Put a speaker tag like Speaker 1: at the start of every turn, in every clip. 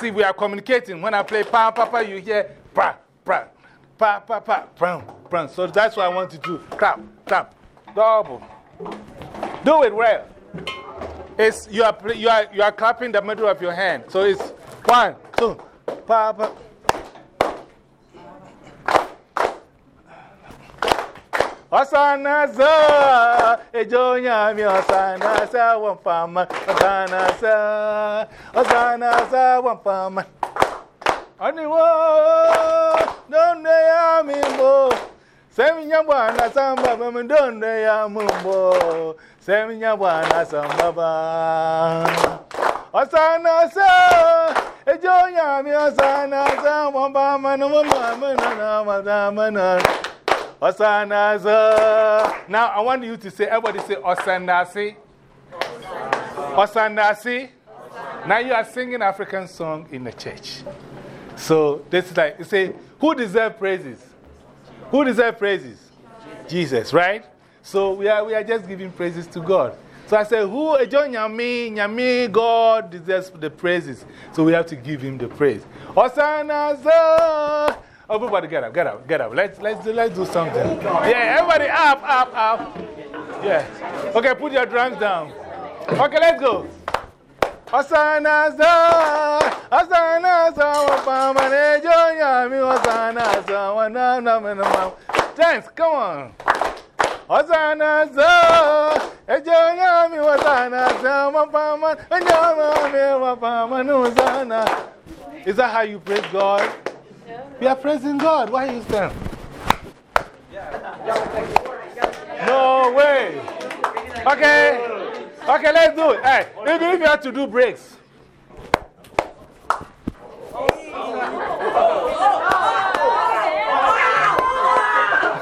Speaker 1: see, we are communicating. When I play pa, pa, pa, you hear pa, pa, pa, pa, pa, pa, pa. So that's what I want to do. Clap, clap, double. Do it well. It's, you, are, you, are, you are clapping the middle of your hand. So it's one, two, pa, pa. Osana ejonya mi osana sa wampama osana sa osana sa wampama. Aniwo donde ya mimbo. Seminya bwana samba bama donde ya mumbo. Seminya bwana samba ba. Osana sa ejonya mi osana sa wampama no wampama na wampama na Osanaza. Now I want you to say, everybody say Osanasi. Osanasi. Now you are singing African song in the church. So this is like, you say, who deserve praises? Who deserve praises? Jesus, right? So we are, we are just giving praises to God. So I said, who, eh, John Yami, Yami, God deserves the praises. So we have to give him the praise. Osanaza. Oh, everybody get up, get up, get up. Let's, let's, do, let's do something. Yeah, everybody up, up, up. Yeah. Okay, put your drums down. Okay, let's go. Osana sa, Osana sa, Wapama nejo yami, Osana sa, Wanana manama. Dance, come on. Osana sa, Ejo yami, Osana sa, Wapama, Ejo Wapama, Nusana. Is that how you praise God? We are praising God. Why you stand? No way. Okay. Okay, let's do it. Hey, even if you have to do breaks.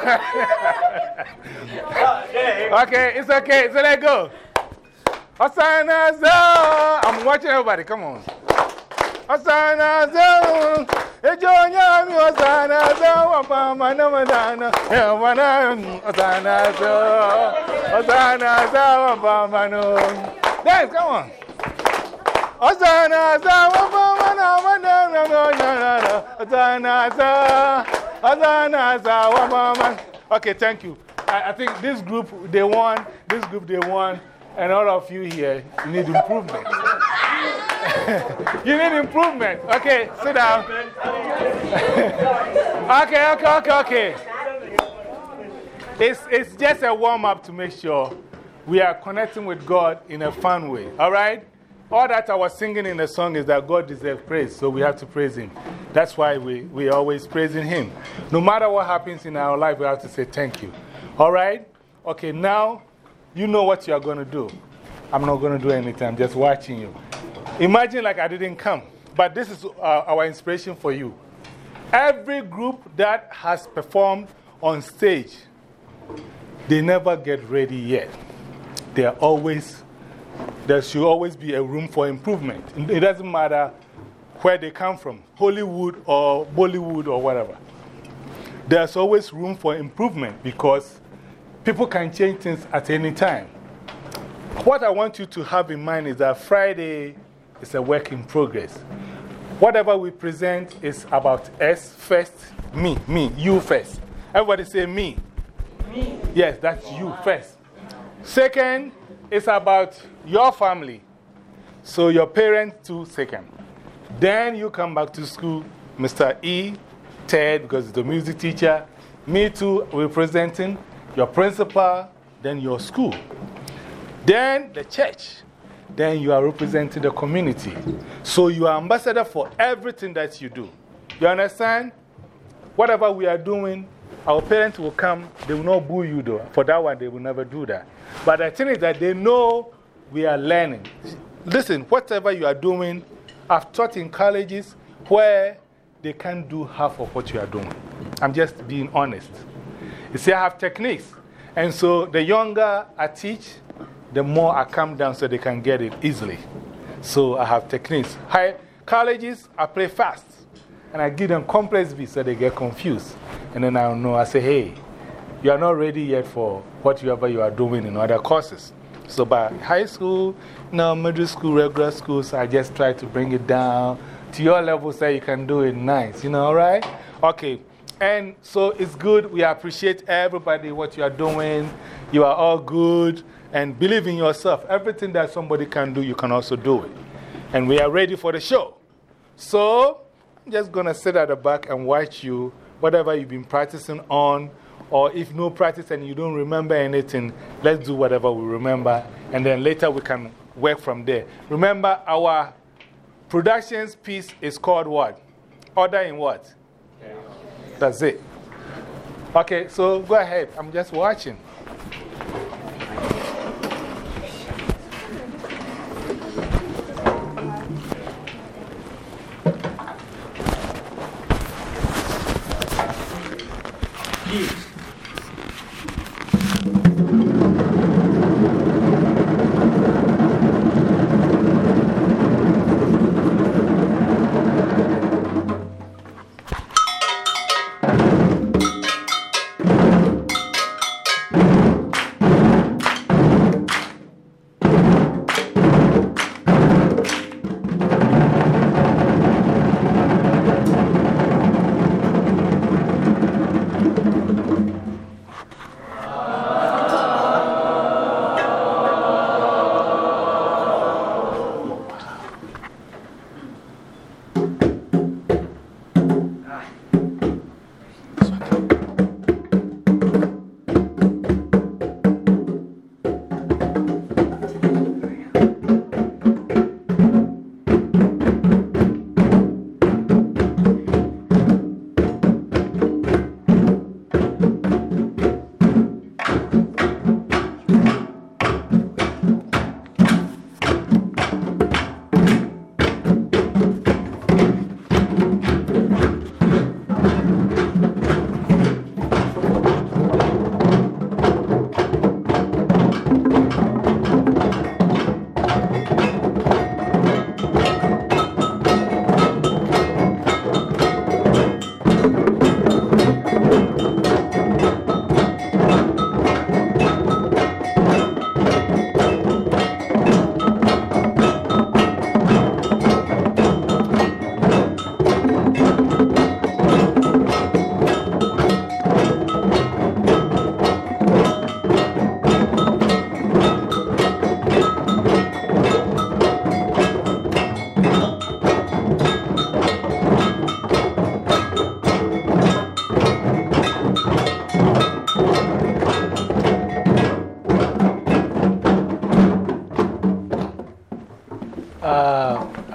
Speaker 1: okay, it's okay. So let's go. I'm watching everybody. Come on. Osana zone, Ejonya mi Osana zone, Wapama Namadana, Ewana, Osana zone, Osana zone, Wapama no. Dance, come on. Osana zone, Wapama Namadana, Osana zone, Osana zone, Wapama. Okay, thank you. I, I think this group, they won, this group, they won, and all of you here, you need improvement. You need improvement. Okay, sit down. okay, okay, okay, okay. It's, it's just a warm up to make sure we are connecting with God in a fun way. All right? All that I was singing in the song is that God deserves praise, so we have to praise Him. That's why we, we are always praising Him. No matter what happens in our life, we have to say thank you. All right? Okay, now you know what you are going to do. I'm not going to do anything, I'm just watching you. Imagine like I didn't come. But this is uh, our inspiration for you. Every group that has performed on stage, they never get ready yet. They are always, there should always be a room for improvement. It doesn't matter where they come from Hollywood or Bollywood or whatever. There's always room for improvement because people can change things at any time. What I want you to have in mind is that Friday, is a work in progress. Whatever we present is about us first, me, me, you first. Everybody say me. Me. Yes, that's you first. Second, it's about your family. So your parents, too, second. Then you come back to school, Mr. E, Ted, because he's the music teacher. Me, too, representing your principal, then your school. Then the church then you are representing the community. So you are ambassador for everything that you do. You understand? Whatever we are doing, our parents will come, they will not boo you though. For that one, they will never do that. But the thing is that they know we are learning. Listen, whatever you are doing, I've taught in colleges where they can't do half of what you are doing. I'm just being honest. You see, I have techniques. And so the younger I teach, the more I come down so they can get it easily. So I have techniques. High colleges, I play fast. And I give them complex beats so they get confused. And then I know, I say, hey, you are not ready yet for whatever you are doing in other courses. So by high school, no, middle school, regular schools, I just try to bring it down to your level so you can do it nice. You know, all right? Okay. And so it's good. We appreciate everybody, what you are doing. You are all good. And believe in yourself. Everything that somebody can do, you can also do it. And we are ready for the show. So I'm just going to sit at the back and watch you, whatever you've been practicing on. Or if no practice and you don't remember anything, let's do whatever we remember. And then later we can work from there. Remember, our productions piece is called what? Order in what? That's it. Okay, so go ahead. I'm just watching.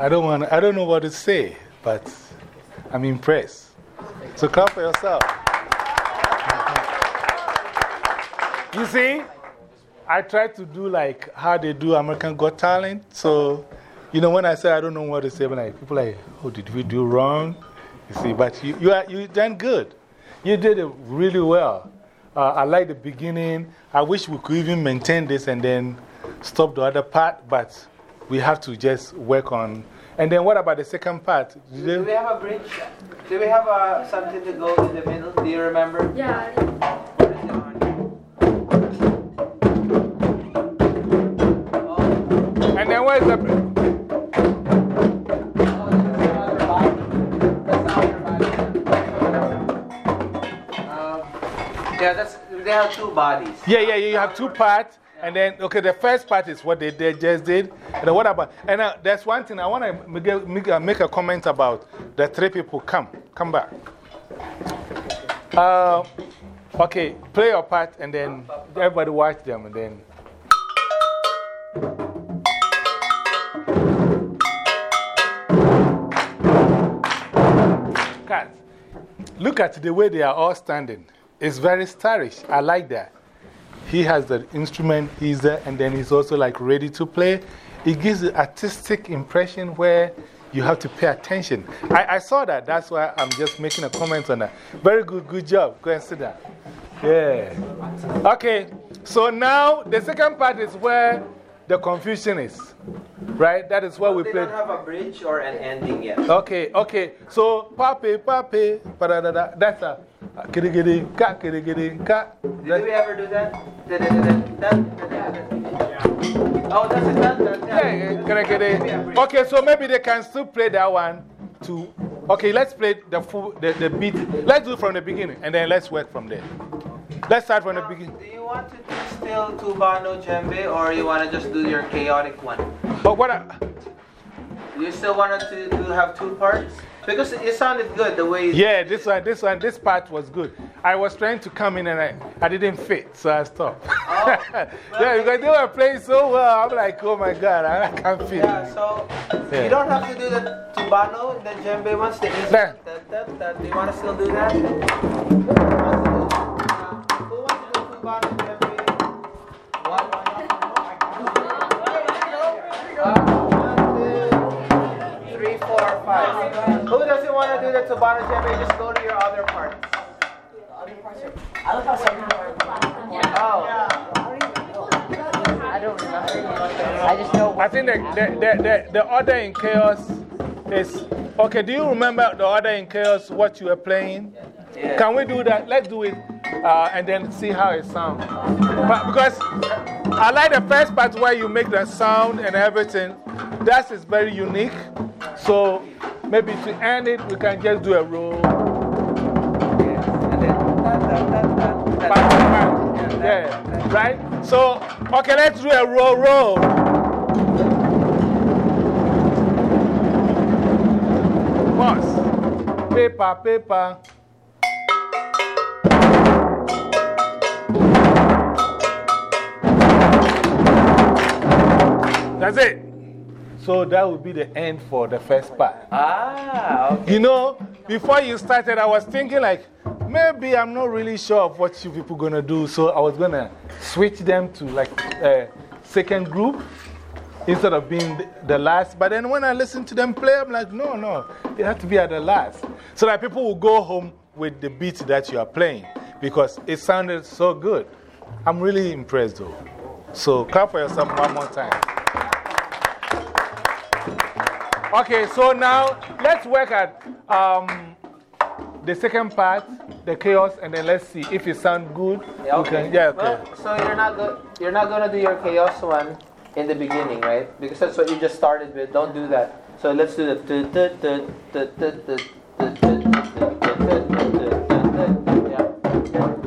Speaker 1: Don't, want, I don't know what to say, but I'm impressed. So clap for yourself. You see, I try to do like how they do American Got Talent. So, you know, when I say I don't know what to say, like, people are like, oh, did we do wrong? You see, but you, you, are, you done good. You did it really well. Uh, I like the beginning. I wish we could even maintain this and then stop the other part, but we have to just work on and then what about the second part?
Speaker 2: Do, do we have a bridge? Do we have uh, something to go in the middle? Do you remember?
Speaker 3: Yeah.
Speaker 1: And then where's the.
Speaker 2: Um, yeah, that's, they have two bodies.
Speaker 1: Yeah, yeah, you have two parts. And then, okay, the first part is what they, they just did. And what about, and uh, there's one thing I want to make, make, make, a comment about the three people. Come, come back. Uh, okay, play your part and then everybody watch them and then. Look at the way they are all standing. It's very stylish. I like that he has the instrument, he's there, and then he's also like ready to play. It gives the artistic impression where you have to pay attention. I, I saw that. That's why I'm just making a comment on that. Very good, good job. Go and sit down. Yeah. Okay. So now the second part is where the confusion is. Right? That is where we
Speaker 2: play.
Speaker 1: They
Speaker 2: don't have a bridge or an ending yet.
Speaker 1: Okay, okay. So, papi, papi, that's a. Kitty, kitty, cat, kitty, kitty, cat.
Speaker 2: Did we ever do that? Oh, that's it. That, that,
Speaker 1: yeah, kitty, kitty. Okay, so maybe they can still play that one to. Okay, let's play the, full, the, the beat. Let's do it from the beginning and then let's work from there. Let's start from the beginning.
Speaker 2: Do you want to do still Tubano Djembe or you want to just do your chaotic one?
Speaker 1: But what I,
Speaker 2: you still want to, to have two parts? Because it sounded good the way.
Speaker 1: Yeah, this one, this one, this part was good. I was trying to come in and I, I didn't fit, so I stopped.
Speaker 2: Oh,
Speaker 1: yeah, because they were playing so well. I'm like, oh my God, I, I can't fit.
Speaker 2: Yeah, so
Speaker 1: Yeah.
Speaker 2: you don't have to do the Tubano, the Djembe ones, the. That, that, that. Do you want to still do that? Who doesn't want to do the Tubano Djembe? Just go to your other parts. Oh.
Speaker 3: I don't remember. I just know
Speaker 1: I think the, the, the, the, the order in chaos is. Okay, do you remember the order in chaos, what you were playing?
Speaker 2: Yeah.
Speaker 1: Can we do that? Let's do it uh, and then see how it sounds. But because I like the first part where you make the sound and everything. That is very unique. So maybe to end it, we can just do a roll. Back. Yeah, right? So, okay, let's do a roll, roll. Pause. Paper, paper. That's it. So that would be the end for the first part.
Speaker 2: Ah, okay.
Speaker 1: You know, before you started, I was thinking, like, maybe I'm not really sure of what you people going to do. So I was going to switch them to like a second group instead of being the, the last. But then when I listen to them play, I'm like, no, no, they have to be at the last. So that people will go home with the beat that you are playing because it sounded so good. I'm really impressed though. So clap for yourself one more time. Okay, so now let's work at um, the second part, the chaos, and then let's see if it sounds good.
Speaker 2: Yeah, okay.
Speaker 1: can- yeah, okay.
Speaker 2: Well, so you're not, go you're not going to do your chaos one in the beginning, right? Because that's what you just started with. Don't do that. So let's do the. Yeah.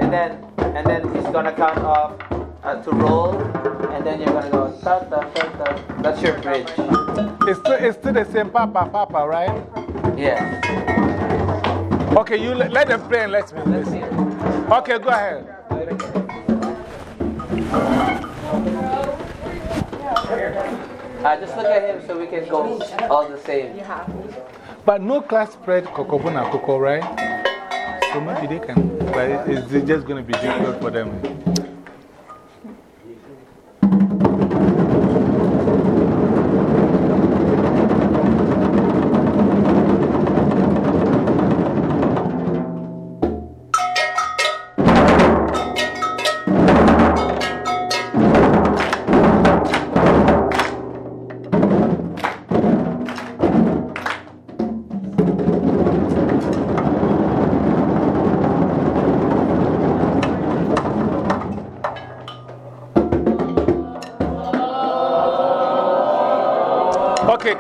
Speaker 2: And then, and then he's going to count off uh, to roll, and then you're going to go. Ta, ta, ta, ta. That's your bridge.
Speaker 1: It's still, it's still the same papa, papa, right?
Speaker 2: Yeah.
Speaker 1: Okay, you let, let them play and let me
Speaker 2: Let's
Speaker 1: listen. Okay, go ahead.
Speaker 2: Uh, just look at him so we can go all the same.
Speaker 1: But no class spread kokobuna koko, right? So maybe they can, but it's just going to be difficult for them.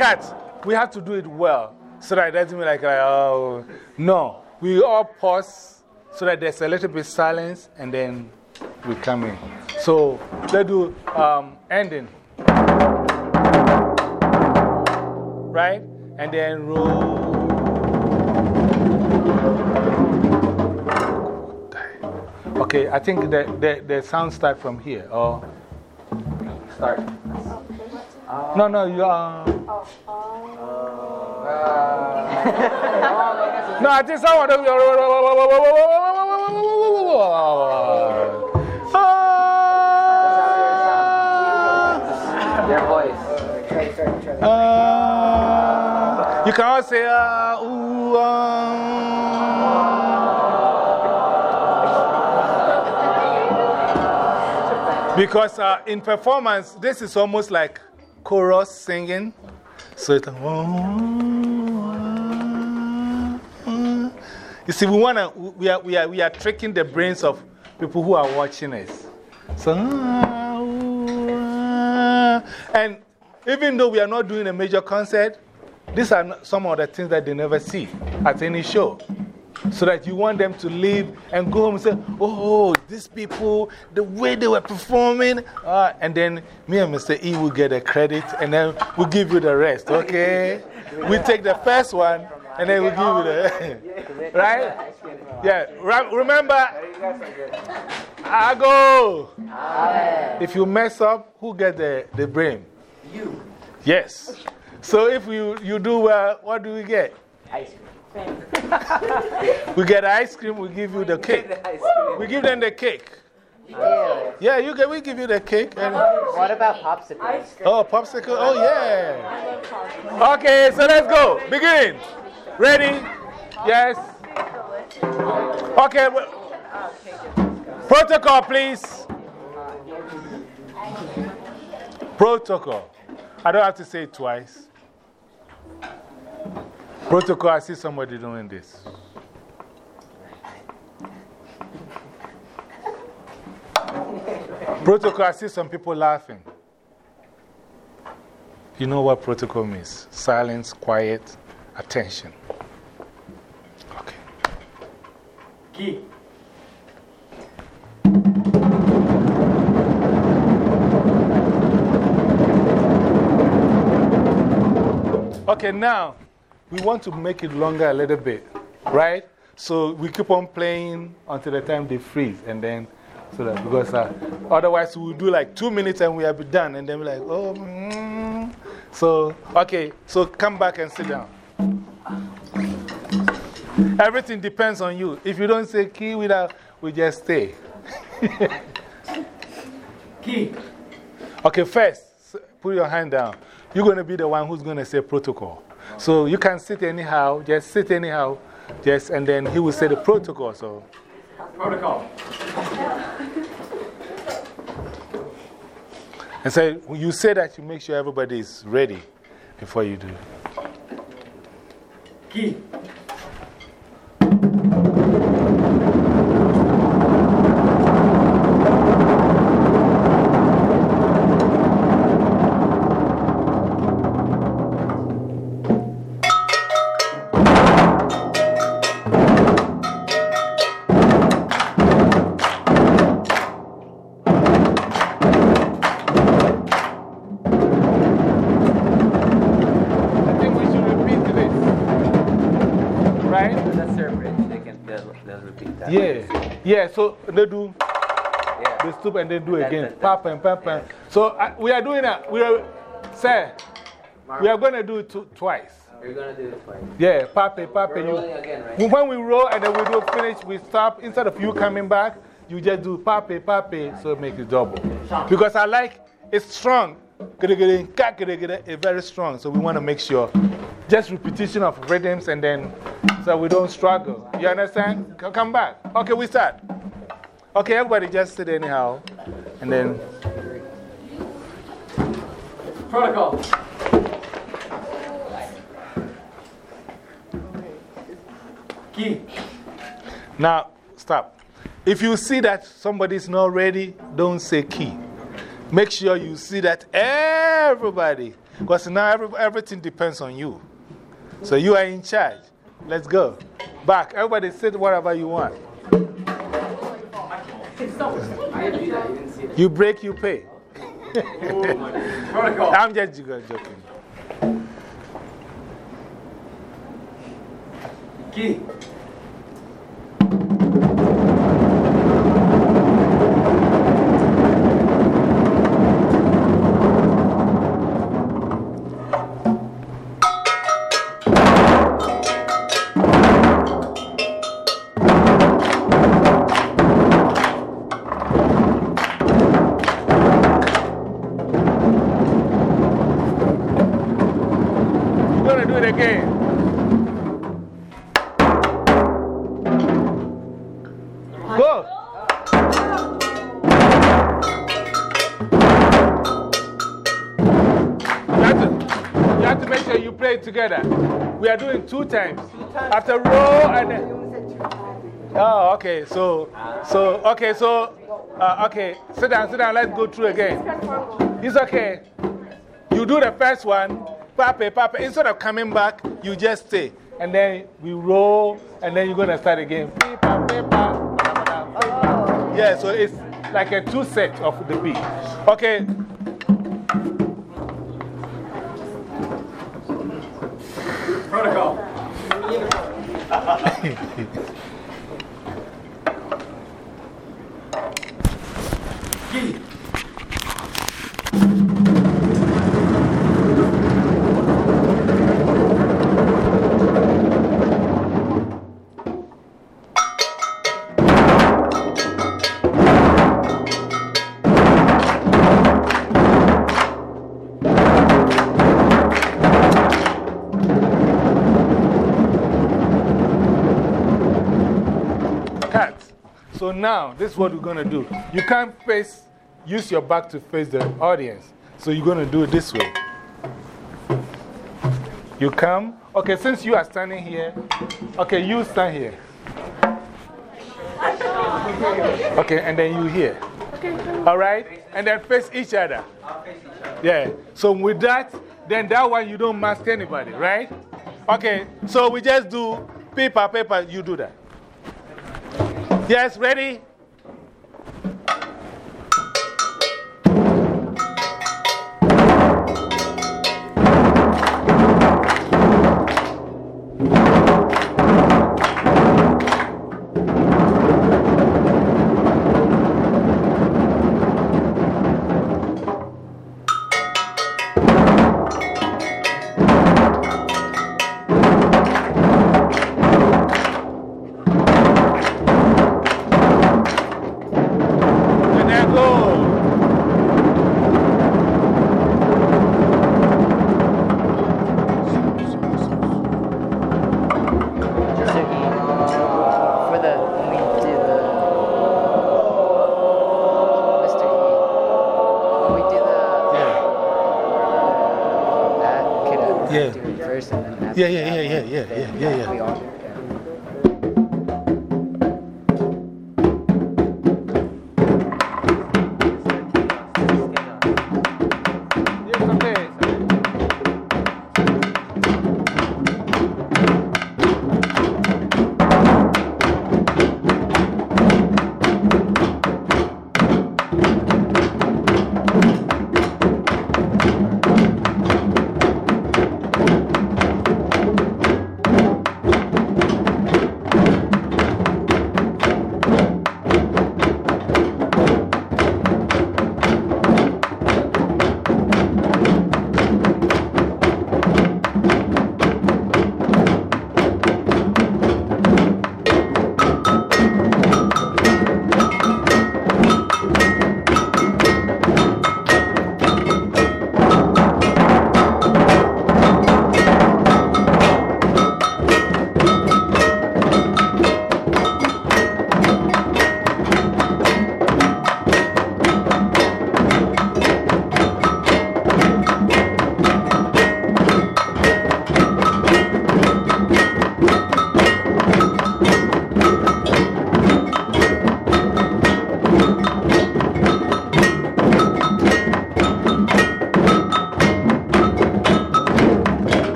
Speaker 1: Cut. We have to do it well so that it doesn't be like, like, oh, no. We all pause so that there's a little bit silence and then we come in. So let's do um, ending. Right? And then roll. Okay, I think the, the, the sound start from here. Or,
Speaker 2: Start.
Speaker 1: no, no, you are. No, I think someone. Ah,
Speaker 2: Your voice.
Speaker 1: ah. You can all say, ah, ooh, ah. Because uh, in performance, this is almost like chorus singing. So it's like, you see, we, wanna, we, are, we, are, we are tricking the brains of people who are watching us. So, and even though we are not doing a major concert, these are some of the things that they never see at any show. So that you want them to leave and go home and say, Oh, these people, the way they were performing. Uh, and then me and Mr. E will get the credit and then we'll give you the rest, okay? we take the first one and then we'll give you the. right? Yeah. remember, I go. If you mess up, who get the, the blame?
Speaker 3: You.
Speaker 1: Yes. So if you, you do well, what do we get?
Speaker 3: Ice cream.
Speaker 1: we get ice cream, we give you the cake. We give them the cake.
Speaker 3: Yeah.
Speaker 1: Yeah, you get, we give you the cake. And
Speaker 3: what about popsicle?
Speaker 1: Oh, popsicle? Oh, yeah. Okay, so let's go. Begin. Ready? Yes. Okay. Protocol, please. Protocol. I don't have to say it twice. Protocol, I see somebody doing this. protocol, I see some people laughing. You know what protocol means? Silence, quiet, attention. Okay.
Speaker 4: Key.
Speaker 1: Okay, now we want to make it longer a little bit, right? So we keep on playing until the time they freeze, and then so that because uh, otherwise we'll do like two minutes and we'll be done, and then we're like, oh, mm. so okay, so come back and sit down. Everything depends on you. If you don't say key without, we just stay.
Speaker 4: key.
Speaker 1: Okay, first, put your hand down. You're going to be the one who's going to say protocol. So you can sit anyhow, just sit anyhow, just, and then he will say the protocol. So.
Speaker 4: Protocol.
Speaker 1: And so you say that you make sure everybody is ready before you do.
Speaker 4: Key.
Speaker 1: So they do, yeah. they stoop and they do again. Papa and papa. So we are doing that. We are, sir, we are going to do it twice.
Speaker 2: We're going to do it twice.
Speaker 1: Yeah, papa.
Speaker 2: We're rolling again, right?
Speaker 1: When we roll and then we do finish, we stop. Instead of you coming back, you just do papa, papa, so make it double. Because I like it's strong. It's very strong. So we want to make sure just repetition of rhythms and then so we don't struggle. You understand? Come back. Okay, we start. Okay, everybody just sit anyhow. And then.
Speaker 4: Protocol. Key.
Speaker 1: Now, stop. If you see that somebody's not ready, don't say key. Make sure you see that everybody, because now every, everything depends on you. So you are in charge. Let's go. Back. Everybody sit wherever you want. You break, you pay. I'm just joking.
Speaker 4: Key.
Speaker 1: Okay. So, so, okay, so, uh, okay. Sit down, sit down. Let's go through again. It's okay. You do the first one. pape, pape. Instead of coming back, you just stay. And then we roll, and then you're going to start again. Yeah, so it's like a two set of the beat. Okay.
Speaker 4: Protocol.
Speaker 1: now, this is what we're going to do. You can't face, use your back to face the audience. So you're going to do it this way. You come. Okay, since you are standing here, okay, you stand here. Okay, and then you here. All right? And then face each other. Yeah. So with that, then that one you don't mask anybody, right? Okay, so we just do paper, paper, you do that. Yes, ready?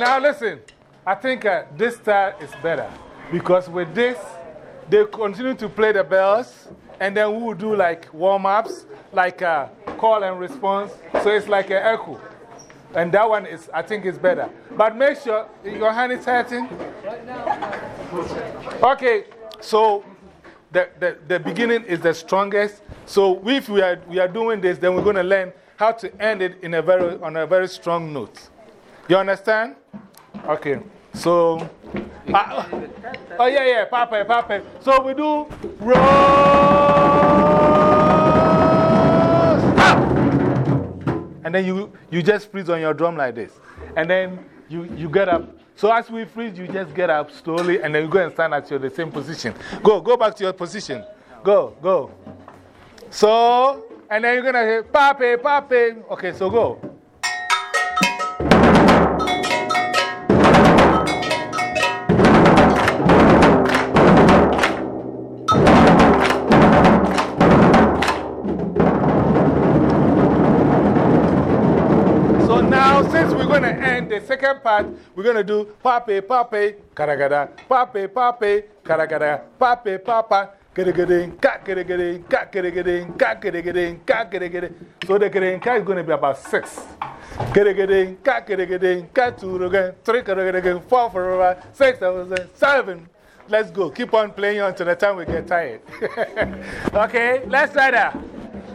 Speaker 1: Now listen. I think uh, this style is better because with this, they continue to play the bells and then we will do like warm ups, like uh, call and response. So it's like an echo. And that one is, I think, is better. But make sure your hand is hurting. Okay, so the, the, the beginning is the strongest. So if we are, we are doing this, then we're going to learn how to end it in a very, on a very strong note. You understand? Okay, so. Uh, oh, yeah, yeah, papa, papa. So we do roll. Stop! And then you, you just freeze on your drum like this. And then you, you get up. So as we freeze, you just get up slowly and then you go and stand at your the same position. Go, go back to your position. Go, go. So, and then you're going to say, Pape, Pape. Okay, so go. Second part, we're going to do pape, pape, karagada, pape, pape, karagada, pape, papa, keregading, ka keregading, ka keregading, ka keregading, ka keregading. So the keregading ka is going to be about six. Keregading, ka keregading, ka two again, three keregading, four, four, six, seven. Let's go. Keep on playing until the time we get tired. okay, let's try that.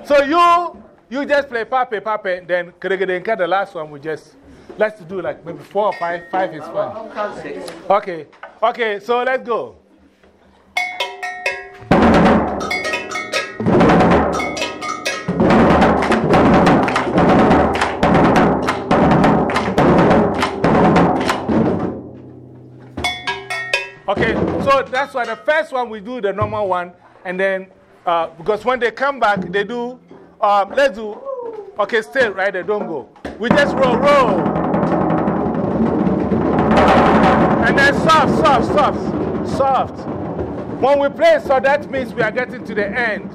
Speaker 1: So you. You just play pape, pape, then the last one we just, let's do like maybe four or five. Five is fine. Okay, okay, so let's go. Okay, so that's why the first one we do the normal one, and then uh, because when they come back, they do, um, let's do, okay, stay right there, don't go. We just roll, roll. And then soft, soft, soft, soft. When we play so that means we are getting to the end.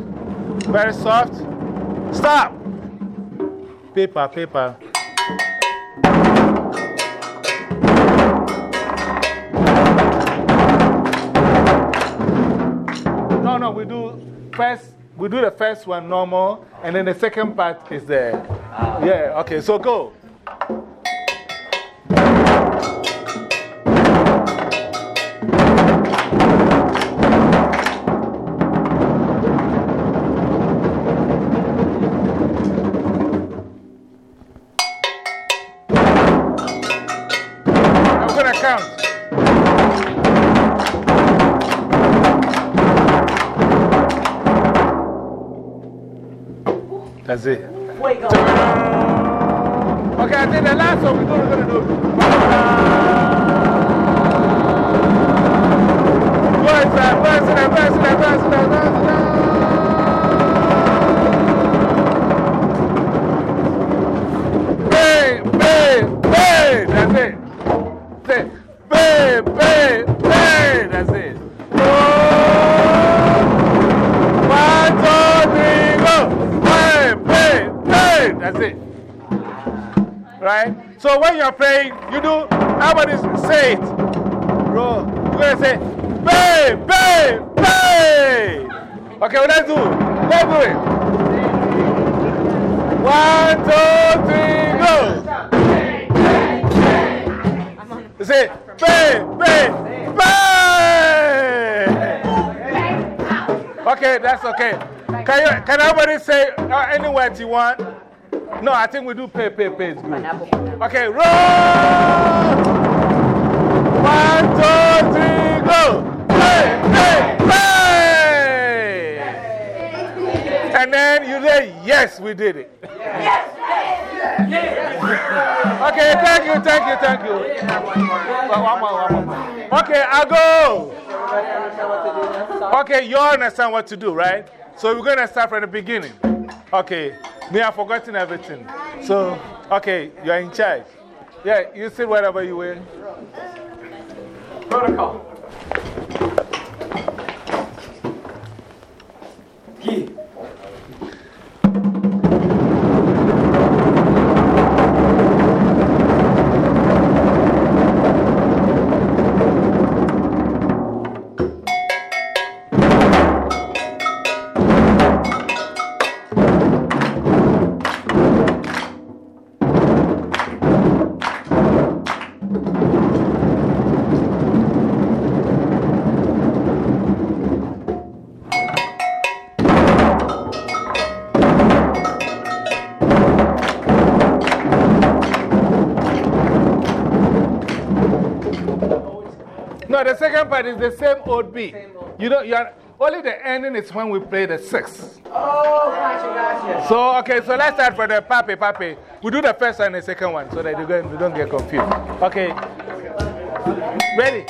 Speaker 1: Very soft. Stop. Paper, paper. No, no, we do first, we do the first one normal, and then the second part is the. Yeah, okay, so go. I'm going to count. That's it.
Speaker 3: Wake up.
Speaker 1: Okay, I think the last one we're going to do. So when you're playing, you do, everybody say it. Bro, you're to say, bang, bang, bang. Okay, well, let's do it. Let's do it. One, two, three, go. Say, bang, bang, bang. Okay, that's okay. Can, you, can everybody say uh, any words you want? No, I think we do pay, pay, pay. It's good. Okay, roll! One, two, three, go! Pay, pay, pay! And then you say, yes, we did it. Yes, yes, yes. Okay, thank you, thank you, thank you. One more, one more. Okay, I'll go. Okay, you all understand what to do, right? So we're going to start from the beginning. Okay, me, I've forgotten everything. So, okay, you're in charge. Yeah, you sit wherever you were.
Speaker 4: Protocol. Key.
Speaker 1: So the second part is the same old beat.
Speaker 2: Same old.
Speaker 1: You know, you are, only the ending is when we play the six.
Speaker 2: Oh, gotcha, gotcha.
Speaker 1: So, okay, so let's start for the papi, papi. We do the first and the second one so that you don't, you don't get confused. Okay. Ready?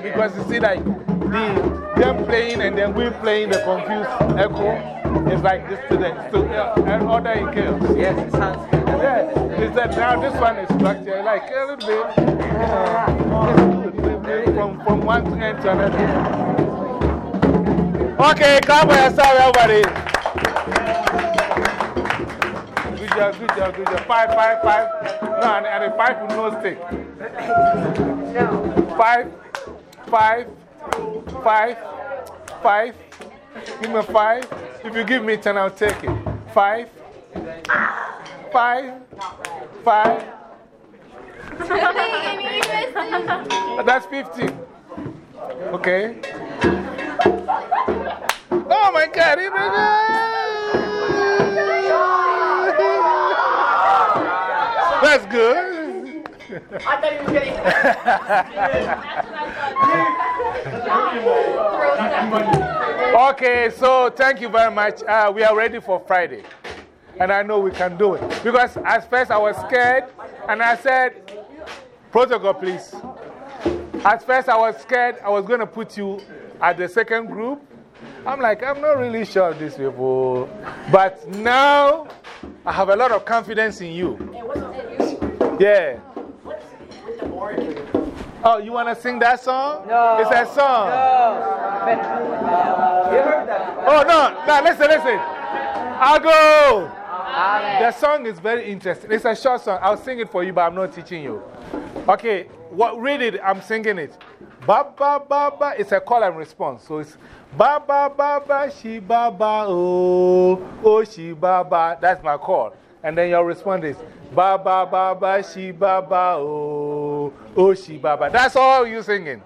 Speaker 1: The because you see, like, the, them playing and then we playing the confused echo. is like this to the to, uh, order in chaos.
Speaker 2: Yes, it sounds good.
Speaker 1: Yeah, it's that now this one is structured like a little bit. Uh, from, from one end to another. Okay, clap for yourself, everybody. Good job, good job, good job. Five, five, five. No, and, and a five with no stick. Five, five, five, five. Give me a five. If you give me 10, I'll take it. Five, five, five. That's 50. Okay. Oh my God. That's good.
Speaker 5: I thought he was getting
Speaker 1: Okay, so thank you very much. Uh, we are ready for Friday. And I know we can do it. Because at first I was scared, and I said, Protocol, please. At first I was scared I was going to put you at the second group. I'm like, I'm not really sure of these people. But now I have a lot of confidence in you. Yeah. Oh, you want to sing that song?
Speaker 2: No.
Speaker 1: It's that song.
Speaker 2: No. You heard that?
Speaker 1: Oh, no. No, listen, listen. I'll go. The song is very interesting. It's a short song. I'll sing it for you, but I'm not teaching you. Okay, what, read it. I'm singing it. Ba ba ba ba. It's a call and response. So it's ba ba ba ba, she ba ba, oh, oh, she ba ba. That's my call. And then your response is ba ba ba ba, she ba ba, oh, oh, she ba ba. That's all you singing.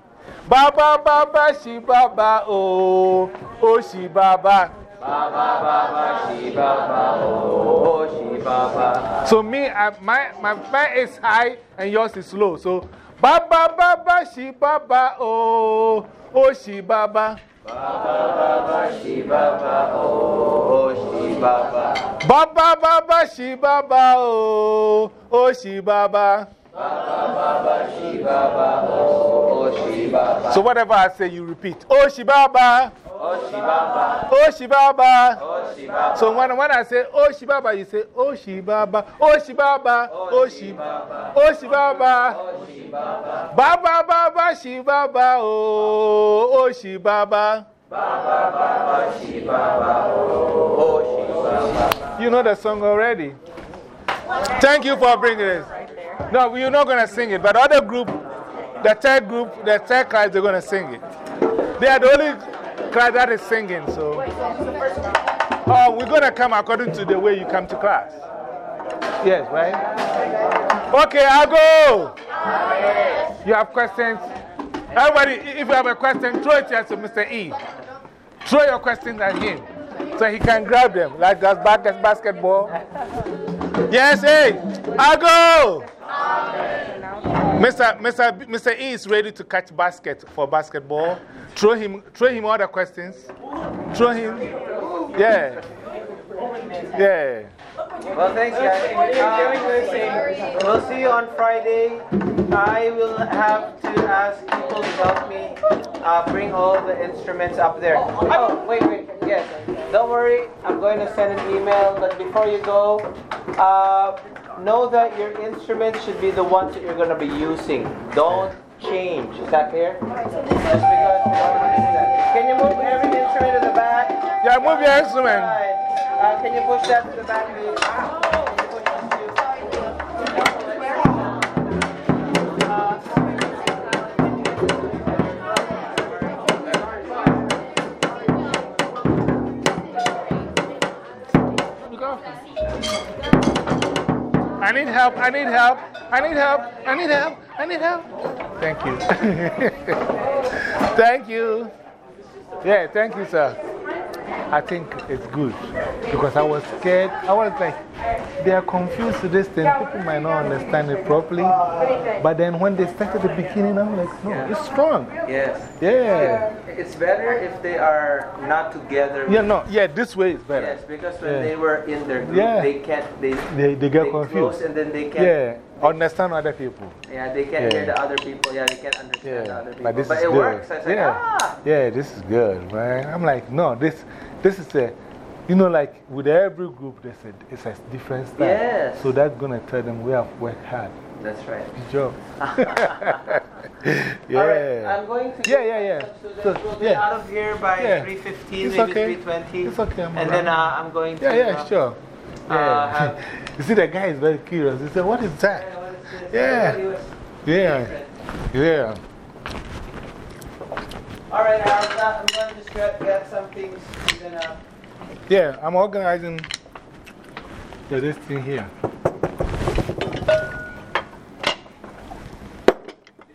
Speaker 1: Ba ba ba ba, she ba ba, oh, oh, she ba ba.
Speaker 2: Ba ba ba ba, she ba ba, oh. oh, she ba ba.
Speaker 1: So me, I, my, my mine is high and yours is low. So ba ba ba ba she ba ba oh oh she ba ba.
Speaker 2: Ba ba ba ba, she ba ba, oh, she ba ba.
Speaker 1: Ba ba ba ba she ba ba oh oh she ba
Speaker 2: oh.
Speaker 1: So whatever I say, you repeat. Oh she ba ba.
Speaker 2: Oh, she ba ba,
Speaker 1: Oh she ba ba.
Speaker 2: oh, she ba ba.
Speaker 1: So when, when I say oh she ba ba, you say oh she ba ba. Oh she ba ba. Oh she ba ba. Oh she ba ba.
Speaker 2: Oh, she ba ba.
Speaker 1: Ba ba ba ba she ba ba oh oh she ba ba.
Speaker 2: She ba ba, oh, she ba ba.
Speaker 1: You know the song already. Thank you for bringing this. No, you're not going to sing it, but the other group, the third group, the third class, they're going to sing it. They are the only class that is singing, so. Oh, we're going to come according to the way you come to class. Yes, right? Okay, I'll go. You have questions? Everybody, if you have a question, throw it to Mr. E. Throw your questions at him so he can grab them, like that's basket, basketball. Yes, hey, I'll go. Mr. Mr. Mr. E is ready to catch basket for basketball. Throw him, throw him the questions. Throw him. Yeah. Yeah.
Speaker 2: Well, thanks, guys. We'll see you on Friday. I will have to ask people to help me uh, bring all the instruments up there. Oh, wait, wait. Yes. Don't worry. I'm going to send an email. But before you go, uh, know that your instruments should be the ones that you're going to be using. Don't change. Is that clear? Just because we don't want to do that. Can you move every instrument to the back?
Speaker 1: Yeah, move your instrument.
Speaker 2: Right. Uh, can you push that to the back, please?
Speaker 1: I need help. I need help. I need help. I need help. I need help. Thank you. thank you. Yeah, thank you, sir. I think it's good because I was scared. I was like, they are confused with this thing. People might not understand it properly. But then when they start at the beginning, I'm like, no, it's strong.
Speaker 2: Yes.
Speaker 1: Yeah.
Speaker 2: It's better if they are not together.
Speaker 1: Yeah, no, yeah, this way is better.
Speaker 2: Yes, because when
Speaker 1: Yeah.
Speaker 2: they were in their group,
Speaker 1: Yeah.
Speaker 2: they can't, they,
Speaker 1: They, they get
Speaker 2: close
Speaker 1: confused.
Speaker 2: and then they can't,
Speaker 1: Yeah, understand other people.
Speaker 2: yeah, they can't hear the other people. Yeah, they can't understand the other people.
Speaker 1: but this is
Speaker 2: it
Speaker 1: good.
Speaker 2: works. I said,
Speaker 1: yeah.
Speaker 2: ah.
Speaker 1: Yeah, this is good, man. I'm like, no, this, this is a, you know, like with every group, there's a, it's a different style.
Speaker 2: Yes.
Speaker 1: So that's going to tell them we have worked hard.
Speaker 2: That's right.
Speaker 1: Good job. yeah.
Speaker 2: All right, I'm going to.
Speaker 1: Yeah, yeah, yeah.
Speaker 2: So
Speaker 1: So,
Speaker 2: we'll be
Speaker 1: yeah.
Speaker 2: out of here by
Speaker 1: Yeah.
Speaker 2: 3:15,
Speaker 1: It's
Speaker 2: maybe
Speaker 1: okay.
Speaker 2: 3:20.
Speaker 1: It's okay, I'm
Speaker 2: And
Speaker 1: around.
Speaker 2: then uh, I'm going to.
Speaker 1: Yeah, yeah,
Speaker 2: uh,
Speaker 1: sure.
Speaker 2: uh,
Speaker 1: Yeah. you see, the guy is very curious. He said, What is that?
Speaker 2: Yeah, what is this?
Speaker 1: Yeah. Yeah.
Speaker 2: All right, I'm, not, I'm going to just get, get some things. Uh,
Speaker 1: Yeah, I'm organizing the, this thing here.
Speaker 2: did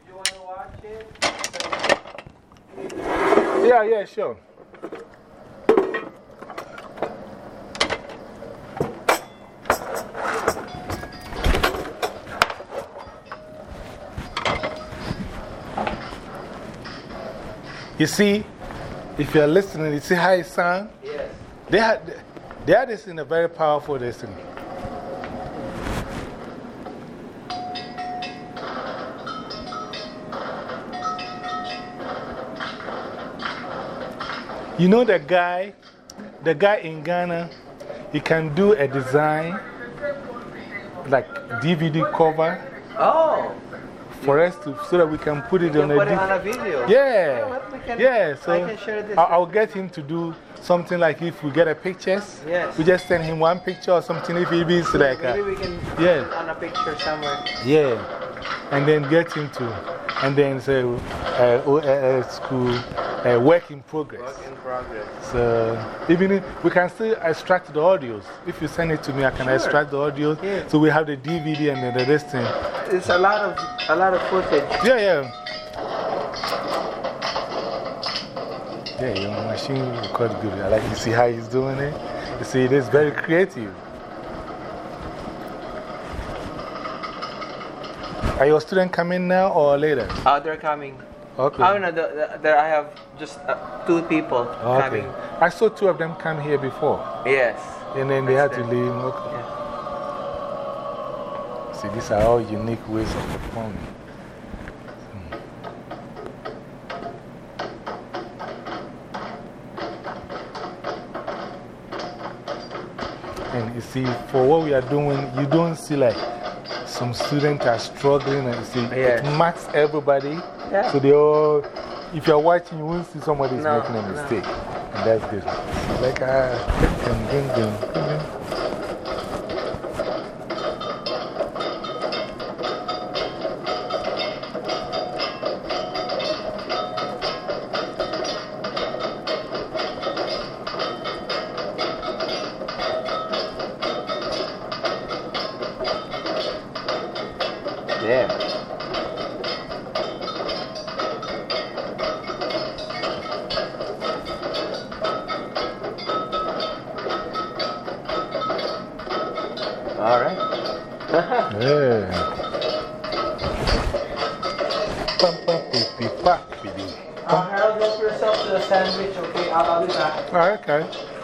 Speaker 2: you want to watch it?
Speaker 1: Yeah, yeah, sure. You see, if you're listening, you see how it sounds?
Speaker 2: Yes.
Speaker 1: They had, they had this in a very powerful listening. You know the guy, the guy in Ghana, he can do a design like DVD cover
Speaker 2: Oh,
Speaker 1: for us to, so that we can put it on a
Speaker 2: on a video.
Speaker 1: Yeah.
Speaker 2: we can-
Speaker 1: yeah, so
Speaker 2: I can share this.
Speaker 1: I'll, I'll get him to do something like if we get a pictures,
Speaker 2: Yes.
Speaker 1: we just send him one picture or something if it is like,
Speaker 2: Maybe
Speaker 1: a,
Speaker 2: we can
Speaker 1: yeah.
Speaker 2: put it on a picture somewhere.
Speaker 1: yeah, and then get him to, and then say, uh, uh, school, uh, work in progress.
Speaker 2: Work in progress.
Speaker 1: So, even if we can still extract the audios. If you send it to me, I can extract the audios.
Speaker 2: Yeah.
Speaker 1: So we have the DVD and then the this thing.
Speaker 2: It's a lot of, a lot of footage.
Speaker 1: Yeah, yeah. Yeah, your machine record good. I like to see how he's doing it. You see, it is very creative. Are your students coming now or later?
Speaker 2: Uh, they're coming.
Speaker 1: Okay.
Speaker 2: Oh, no, the, the, there I have just uh, two people
Speaker 1: okay.
Speaker 2: coming.
Speaker 1: I saw two of them come here before.
Speaker 2: Yes.
Speaker 1: And then they had to leave. Okay.
Speaker 2: Yeah.
Speaker 1: See, these are all unique ways of performing. Hmm. And you see, for what we are doing, you don't see like some students are struggling and you see,
Speaker 2: Yes.
Speaker 1: it marks everybody.
Speaker 2: Yeah.
Speaker 1: So they all, if you're watching, you won't see somebody
Speaker 2: No,
Speaker 1: making a
Speaker 2: no.
Speaker 1: mistake. And that's good. Like, ah, ding, ding, ding,
Speaker 2: All right.
Speaker 1: Yeah. Pum, pum, pee, pee, pa, pee, dee.
Speaker 2: Harold, help yourself to the sandwich, okay? I'll, I'll be back.
Speaker 1: All right, okay.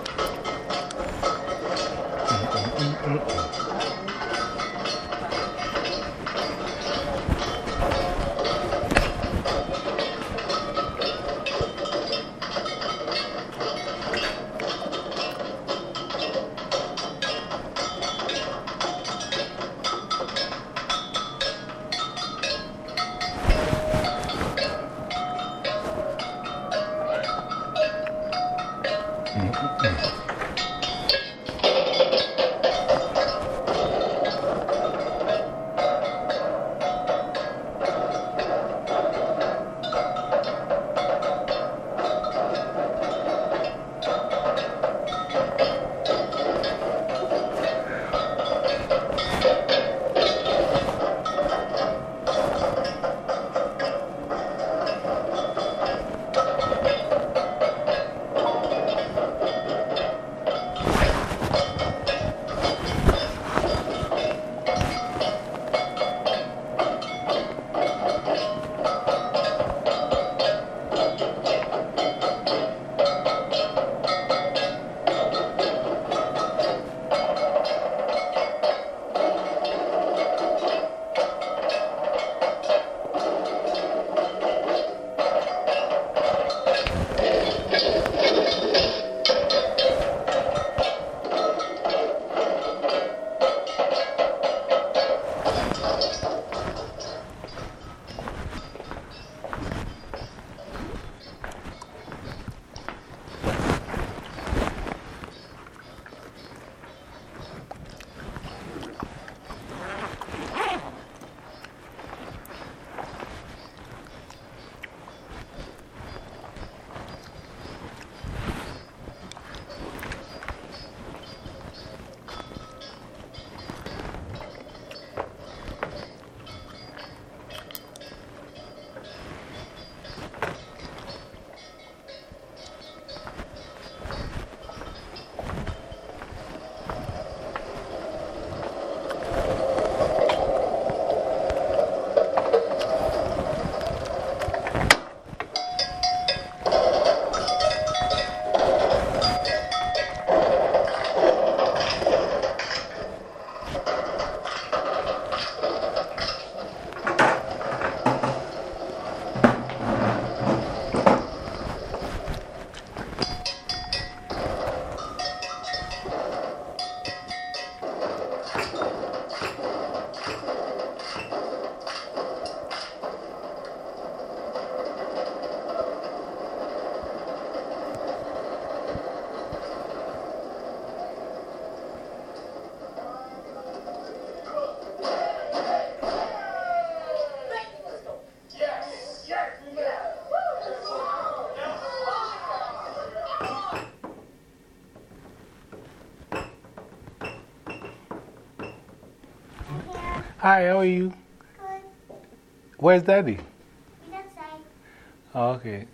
Speaker 1: Hi, how are you?
Speaker 5: Good.
Speaker 1: Where's daddy?
Speaker 5: He's outside.
Speaker 1: Oh, okay.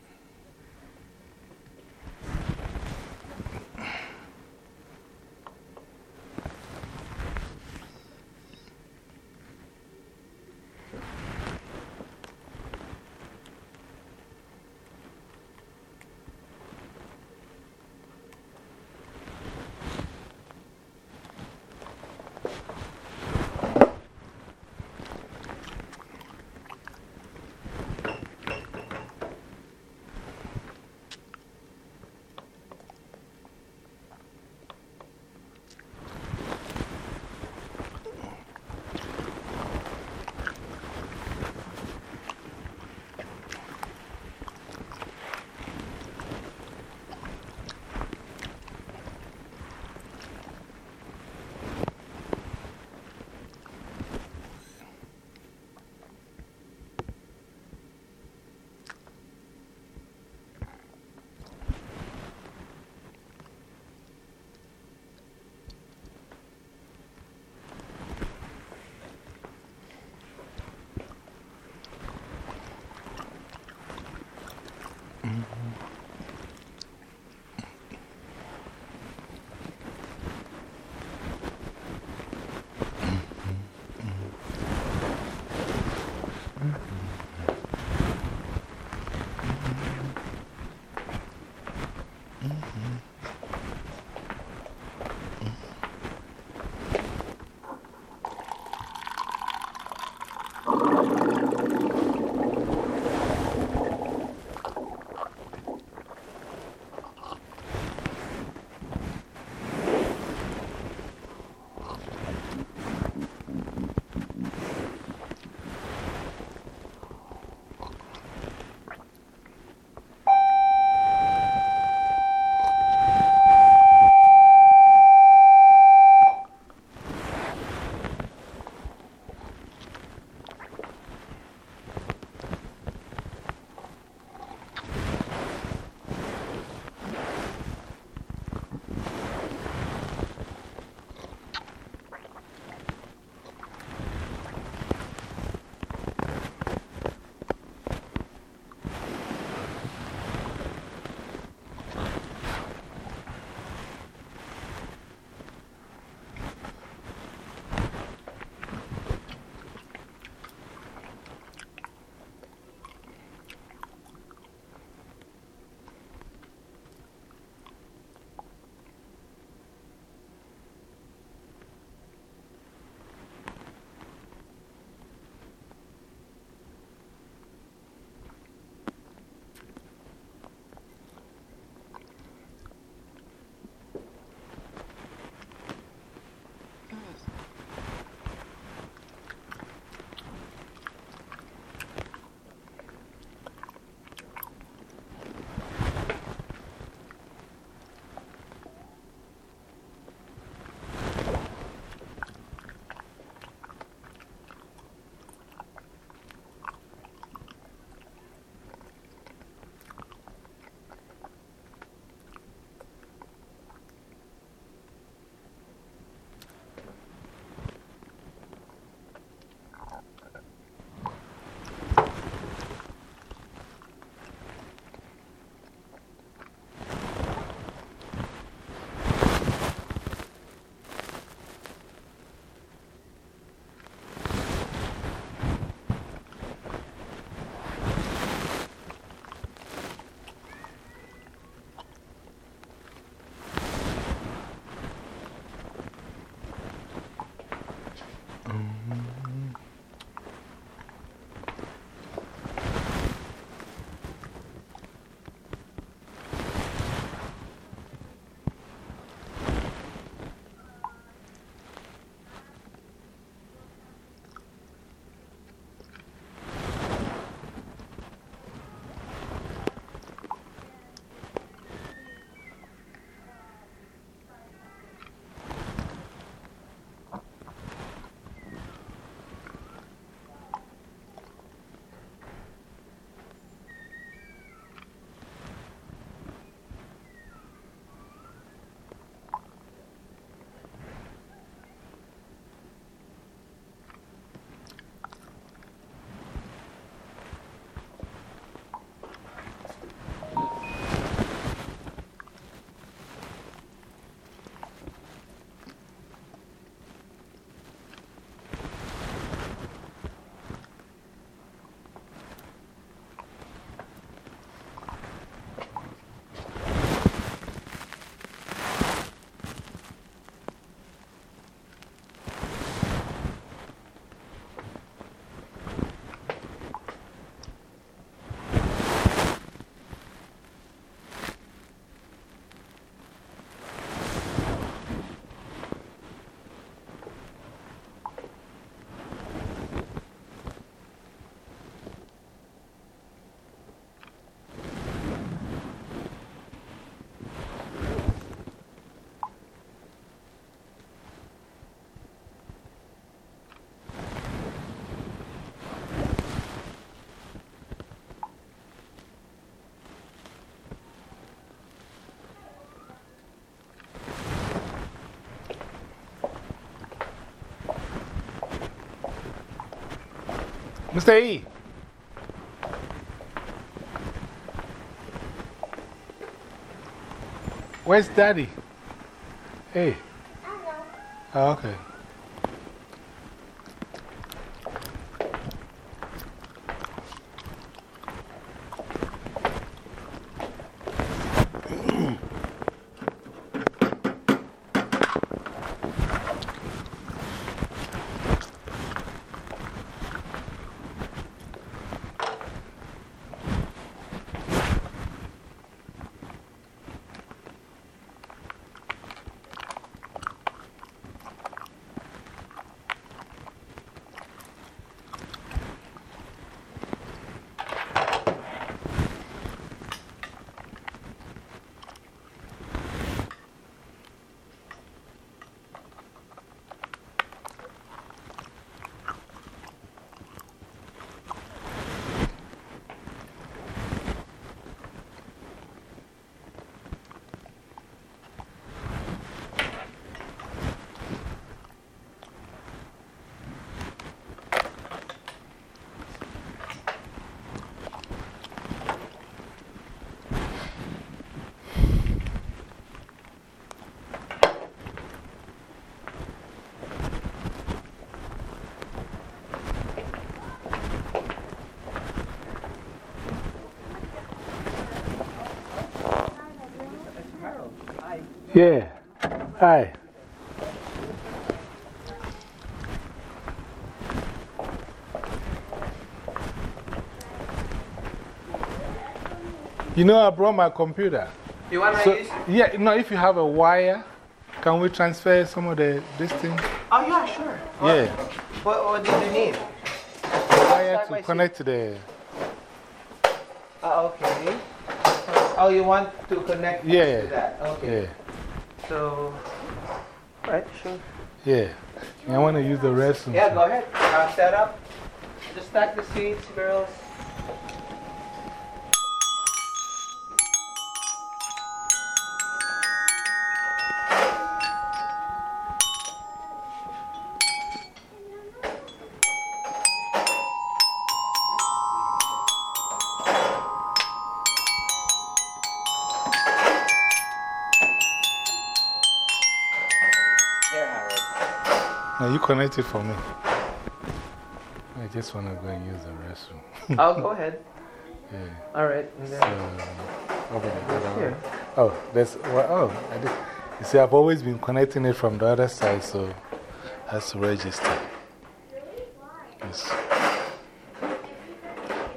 Speaker 1: Mr. E. Where's daddy? Hey. Oh, okay. Yeah. Hi. You know, I brought my computer.
Speaker 2: You want to use?
Speaker 1: yeah, no, if you have a wire, can we transfer some of the, this thing?
Speaker 2: Oh, yeah, sure.
Speaker 1: Yeah.
Speaker 2: What, what did you need?
Speaker 1: Wire to connect to the.
Speaker 2: Uh, okay. Oh, you want to connect
Speaker 1: Yeah.
Speaker 2: to that? Okay.
Speaker 1: Yeah.
Speaker 2: So, right, sure.
Speaker 1: Yeah. I want to use the restroom.
Speaker 2: Yeah, go ahead. Uh, set up. Just stack the seats, girls.
Speaker 1: Connect it for me. I just want to go and use the restroom.
Speaker 2: Oh, go ahead.
Speaker 1: yeah.
Speaker 2: All right.
Speaker 1: So, over the other
Speaker 2: Here.
Speaker 1: Oh, that's. Well, oh, I did. You see, I've always been connecting it from the other side, so that's to register. This,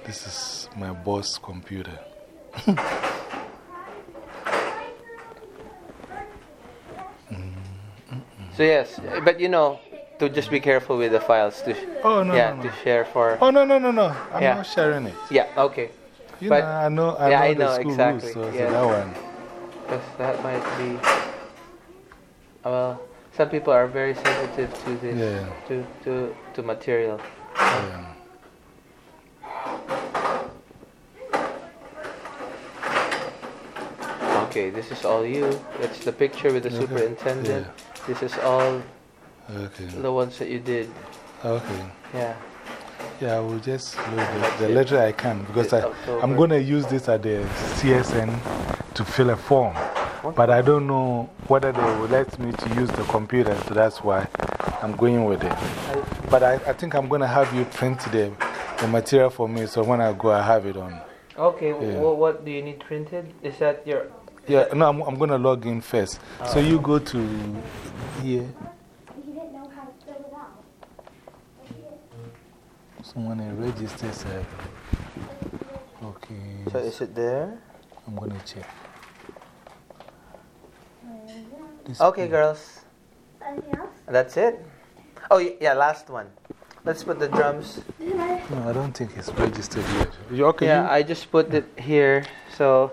Speaker 1: this is my boss' computer. Mm-hmm.
Speaker 2: So, yes, but you know, to just be careful with the files. To,
Speaker 1: Oh, no,
Speaker 2: yeah,
Speaker 1: no, no.
Speaker 2: to share for.
Speaker 1: Oh, no, no, no, no. I'm
Speaker 2: Yeah.
Speaker 1: not sharing it.
Speaker 2: Yeah, okay.
Speaker 1: You
Speaker 2: But-
Speaker 1: know, I know, I
Speaker 2: yeah,
Speaker 1: know
Speaker 2: I
Speaker 1: the
Speaker 2: know,
Speaker 1: school
Speaker 2: exactly,
Speaker 1: rules, so,
Speaker 2: yeah.
Speaker 1: that one.
Speaker 2: Because that might be. Well, some people are very sensitive to this,
Speaker 1: Yeah.
Speaker 2: to, to, to material.
Speaker 1: Yeah.
Speaker 2: Okay, this is all you. It's the picture with the superintendent. This is all
Speaker 1: Okay.
Speaker 2: the ones that you did.
Speaker 1: Okay.
Speaker 2: Yeah.
Speaker 1: Yeah, I will just load the, the letter I can because I,
Speaker 2: October.
Speaker 1: I'm going to use this at the CSN to fill a form. But I don't know whether they will let me to use the computer, so that's why I'm going with it. But I, I think I'm going to have you print the, the material for me so when I go, I have it on.
Speaker 2: Okay,
Speaker 1: Yeah.
Speaker 2: wh- what do you need printed? Is that your.
Speaker 1: Yeah, no, I'm, I'm going to log in first. So
Speaker 2: Oh.
Speaker 1: you go to here.
Speaker 5: You didn't know how to fill it out.
Speaker 1: Someone registers. Okay.
Speaker 2: So is it there?
Speaker 1: I'm going to check. This
Speaker 2: Okay,
Speaker 1: page.
Speaker 2: girls.
Speaker 5: Anything else?
Speaker 2: That's it? Oh, yeah, last one. Let's put the drums.
Speaker 1: No, I don't think it's registered yet. You okay?
Speaker 2: Yeah,
Speaker 1: you?
Speaker 2: I just put it here, so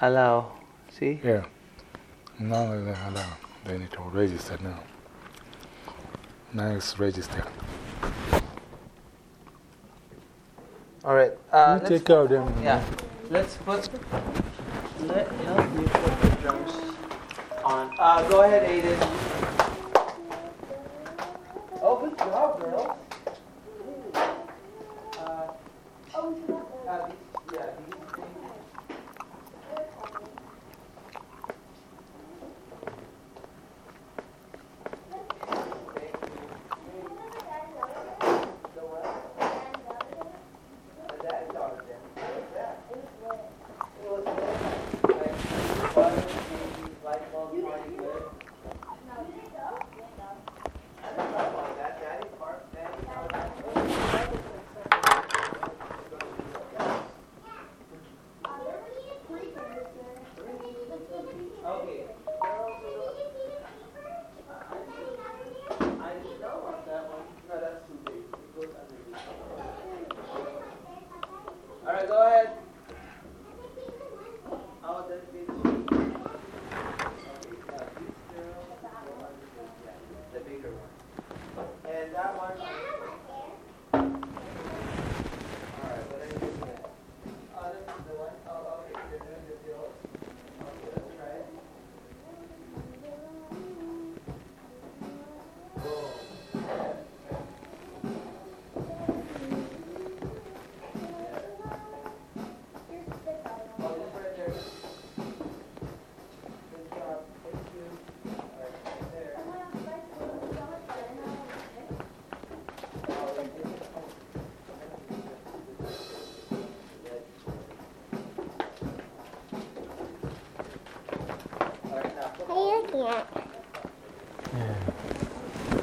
Speaker 2: allow. See?
Speaker 1: yeah. Now, allow. Then it will register now. Now it's registered.
Speaker 2: All right. Uh,
Speaker 1: you
Speaker 2: let's,
Speaker 1: take care of them.
Speaker 2: yeah. Let's put. Let help you put the drums on. Uh, go ahead, Aiden. Oh, good job, girl.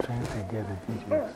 Speaker 2: Trying to get the details.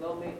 Speaker 2: Don't make